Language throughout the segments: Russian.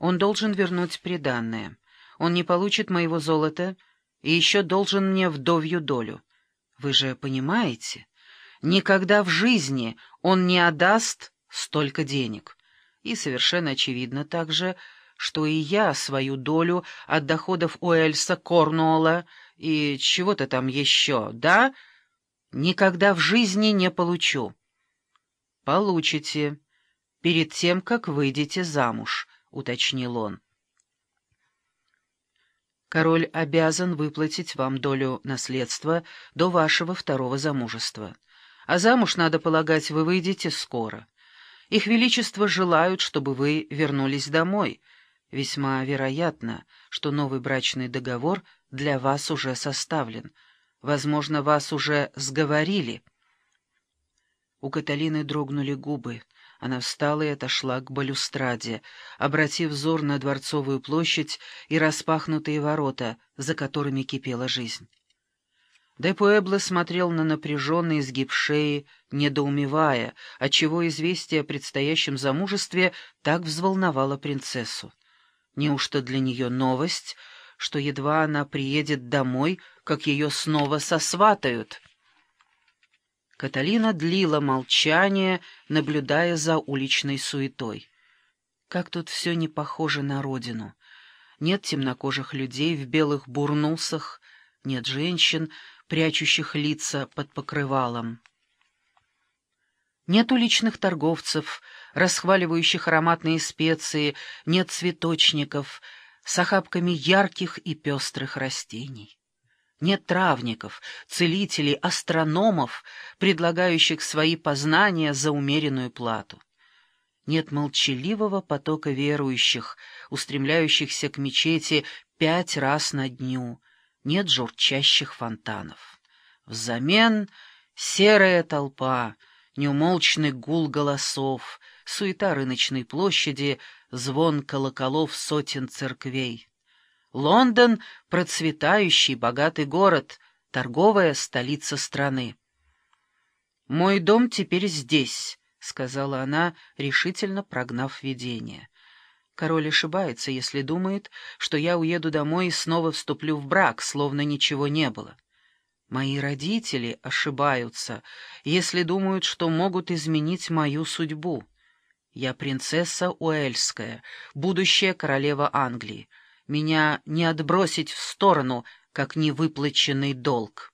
Он должен вернуть приданное. Он не получит моего золота и еще должен мне вдовью долю. Вы же понимаете? Никогда в жизни он не отдаст столько денег. И совершенно очевидно также, что и я свою долю от доходов Уэльса, Корнуолла и чего-то там еще, да, никогда в жизни не получу. Получите перед тем, как выйдете замуж, — уточнил он. Король обязан выплатить вам долю наследства до вашего второго замужества. А замуж, надо полагать, вы выйдете скоро. Их Величество желают, чтобы вы вернулись домой. Весьма вероятно, что новый брачный договор для вас уже составлен. Возможно, вас уже сговорили. У Каталины дрогнули губы. Она встала и отошла к балюстраде, обратив взор на Дворцовую площадь и распахнутые ворота, за которыми кипела жизнь. Де смотрел на напряженный изгиб шеи, недоумевая, отчего известие о предстоящем замужестве так взволновало принцессу. Неужто для нее новость, что едва она приедет домой, как ее снова сосватают? Каталина длила молчание, наблюдая за уличной суетой. Как тут все не похоже на родину. Нет темнокожих людей в белых бурнусах, нет женщин, прячущих лица под покрывалом. Нет уличных торговцев, расхваливающих ароматные специи, нет цветочников с охапками ярких и пестрых растений. Нет травников, целителей, астрономов, предлагающих свои познания за умеренную плату. Нет молчаливого потока верующих, устремляющихся к мечети пять раз на дню, нет журчащих фонтанов. Взамен серая толпа, неумолчный гул голосов, суета рыночной площади, звон колоколов сотен церквей. Лондон — процветающий, богатый город, торговая столица страны. «Мой дом теперь здесь», — сказала она, решительно прогнав видение. Король ошибается, если думает, что я уеду домой и снова вступлю в брак, словно ничего не было. Мои родители ошибаются, если думают, что могут изменить мою судьбу. Я принцесса Уэльская, будущая королева Англии. Меня не отбросить в сторону, как невыплаченный долг.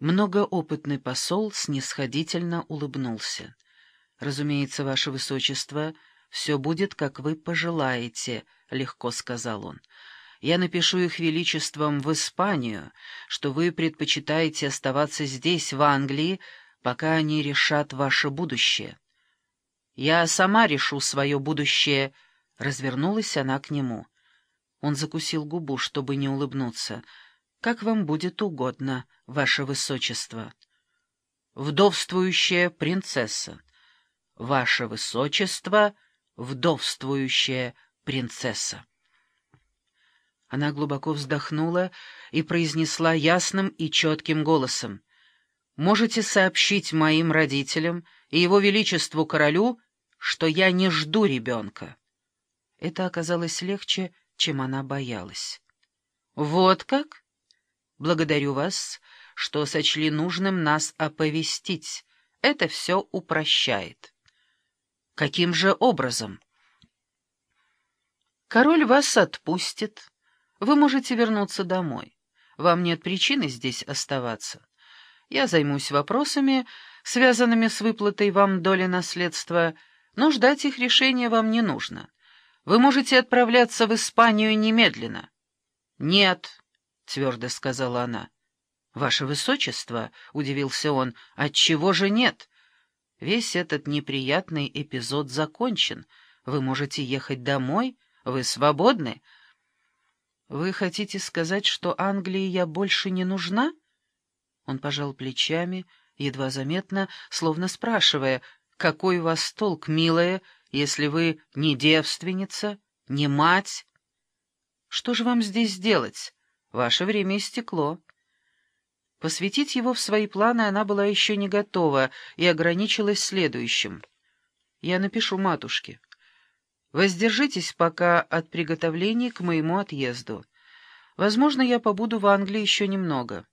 Многоопытный посол снисходительно улыбнулся. «Разумеется, ваше высочество, все будет, как вы пожелаете», — легко сказал он. «Я напишу их величеством в Испанию, что вы предпочитаете оставаться здесь, в Англии, пока они решат ваше будущее. Я сама решу свое будущее», — развернулась она к нему. Он закусил губу, чтобы не улыбнуться. «Как вам будет угодно, ваше высочество». «Вдовствующая принцесса». «Ваше Высочество, вдовствующая принцесса». Она глубоко вздохнула и произнесла ясным и четким голосом. «Можете сообщить моим родителям и его величеству королю, что я не жду ребенка». Это оказалось легче, чем она боялась. «Вот как? Благодарю вас, что сочли нужным нас оповестить. Это все упрощает». Каким же образом? Король вас отпустит. Вы можете вернуться домой. Вам нет причины здесь оставаться. Я займусь вопросами, связанными с выплатой вам доли наследства, но ждать их решения вам не нужно. Вы можете отправляться в Испанию немедленно. — Нет, — твердо сказала она. — Ваше Высочество, — удивился он, — отчего же нет? Весь этот неприятный эпизод закончен. Вы можете ехать домой, вы свободны. Вы хотите сказать, что Англии я больше не нужна? Он пожал плечами, едва заметно, словно спрашивая, какой у вас толк, милая, если вы не девственница, не мать? Что же вам здесь делать? Ваше время истекло. Посвятить его в свои планы она была еще не готова и ограничилась следующим. «Я напишу матушке. Воздержитесь пока от приготовлений к моему отъезду. Возможно, я побуду в Англии еще немного.